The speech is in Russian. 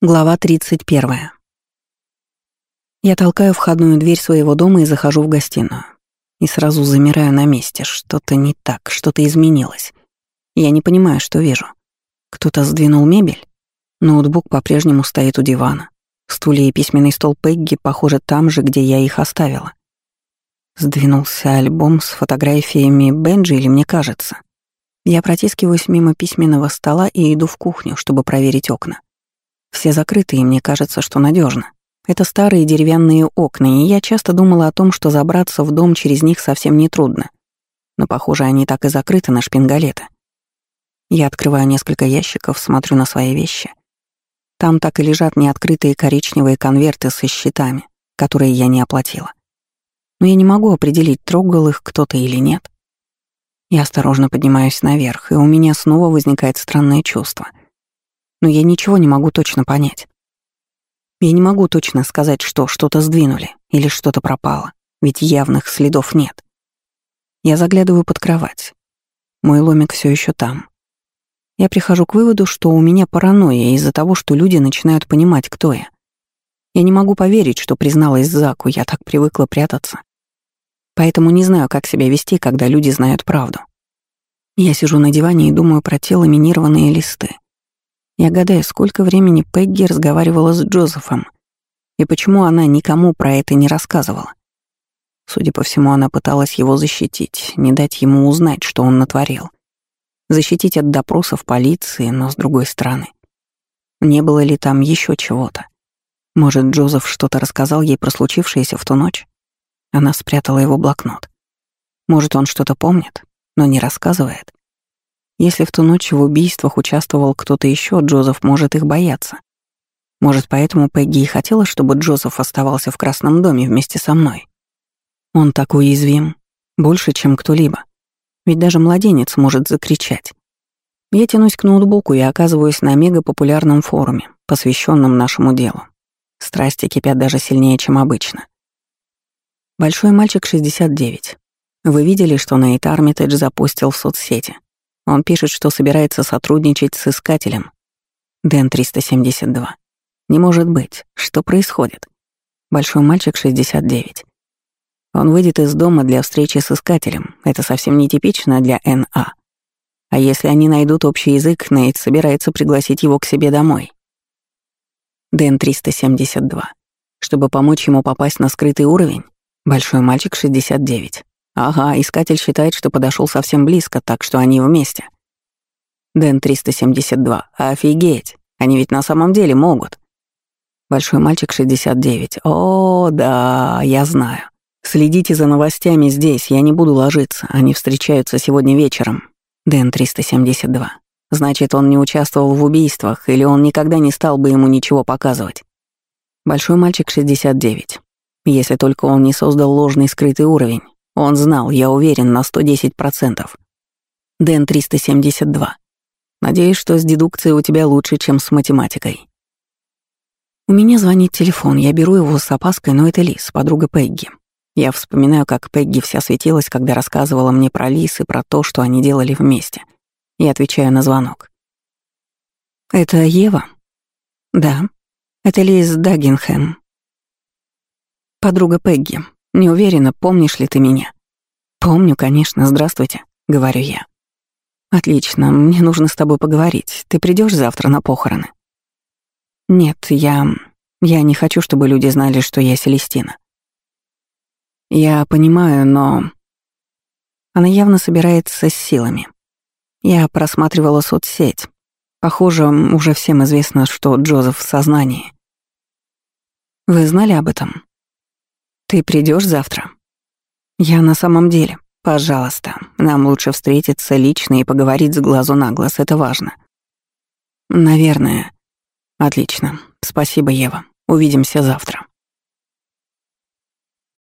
Глава 31. Я толкаю входную дверь своего дома и захожу в гостиную. И сразу замираю на месте. Что-то не так, что-то изменилось. Я не понимаю, что вижу. Кто-то сдвинул мебель? Ноутбук по-прежнему стоит у дивана. Стулья и письменный стол Пегги, похоже, там же, где я их оставила. Сдвинулся альбом с фотографиями Бенджи, или мне кажется. Я протискиваюсь мимо письменного стола и иду в кухню, чтобы проверить окна. Все закрыты, и мне кажется, что надежно. Это старые деревянные окна, и я часто думала о том, что забраться в дом через них совсем нетрудно. Но, похоже, они так и закрыты на шпингалеты. Я открываю несколько ящиков, смотрю на свои вещи. Там так и лежат неоткрытые коричневые конверты со счетами, которые я не оплатила. Но я не могу определить, трогал их кто-то или нет. Я осторожно поднимаюсь наверх, и у меня снова возникает странное чувство — но я ничего не могу точно понять. Я не могу точно сказать, что что-то сдвинули или что-то пропало, ведь явных следов нет. Я заглядываю под кровать. Мой ломик все еще там. Я прихожу к выводу, что у меня паранойя из-за того, что люди начинают понимать, кто я. Я не могу поверить, что призналась Заку, я так привыкла прятаться. Поэтому не знаю, как себя вести, когда люди знают правду. Я сижу на диване и думаю про те ламинированные листы. Я гадаю, сколько времени Пегги разговаривала с Джозефом и почему она никому про это не рассказывала. Судя по всему, она пыталась его защитить, не дать ему узнать, что он натворил. Защитить от допросов полиции, но с другой стороны. Не было ли там еще чего-то? Может, Джозеф что-то рассказал ей про случившееся в ту ночь? Она спрятала его блокнот. Может, он что-то помнит, но не рассказывает? Если в ту ночь в убийствах участвовал кто-то еще, Джозеф может их бояться. Может, поэтому Пегги и хотела, чтобы Джозеф оставался в Красном доме вместе со мной. Он так уязвим, больше, чем кто-либо. Ведь даже младенец может закричать. Я тянусь к ноутбуку и оказываюсь на мегапопулярном форуме, посвященном нашему делу. Страсти кипят даже сильнее, чем обычно. Большой мальчик 69. Вы видели, что Нейт Армитедж запустил в соцсети? Он пишет, что собирается сотрудничать с искателем. Дэн 372. Не может быть. Что происходит? Большой мальчик 69. Он выйдет из дома для встречи с искателем. Это совсем нетипично для НА. А если они найдут общий язык, Нейт собирается пригласить его к себе домой. Дэн 372. Чтобы помочь ему попасть на скрытый уровень, большой мальчик 69. Ага, искатель считает, что подошел совсем близко, так что они вместе. Дэн 372. Офигеть. Они ведь на самом деле могут. Большой мальчик 69. О, да, я знаю. Следите за новостями здесь, я не буду ложиться. Они встречаются сегодня вечером. Дэн 372. Значит, он не участвовал в убийствах, или он никогда не стал бы ему ничего показывать. Большой мальчик 69. Если только он не создал ложный скрытый уровень, он знал, я уверен, на 110%. Дэн 372. Надеюсь, что с дедукцией у тебя лучше, чем с математикой. У меня звонит телефон, я беру его с опаской, но это Лис, подруга Пегги. Я вспоминаю, как Пегги вся светилась, когда рассказывала мне про Лис и про то, что они делали вместе. И отвечаю на звонок. «Это Ева?» «Да. Это Лиз Даггинхэм. Подруга Пегги. Не уверена, помнишь ли ты меня?» «Помню, конечно. Здравствуйте», — говорю я. «Отлично. Мне нужно с тобой поговорить. Ты придешь завтра на похороны?» «Нет, я... Я не хочу, чтобы люди знали, что я Селестина». «Я понимаю, но...» Она явно собирается с силами. Я просматривала соцсеть. Похоже, уже всем известно, что Джозеф в сознании. Вы знали об этом? Ты придешь завтра? Я на самом деле. Пожалуйста, нам лучше встретиться лично и поговорить с глазу на глаз, это важно. Наверное. Отлично. Спасибо, Ева. Увидимся завтра.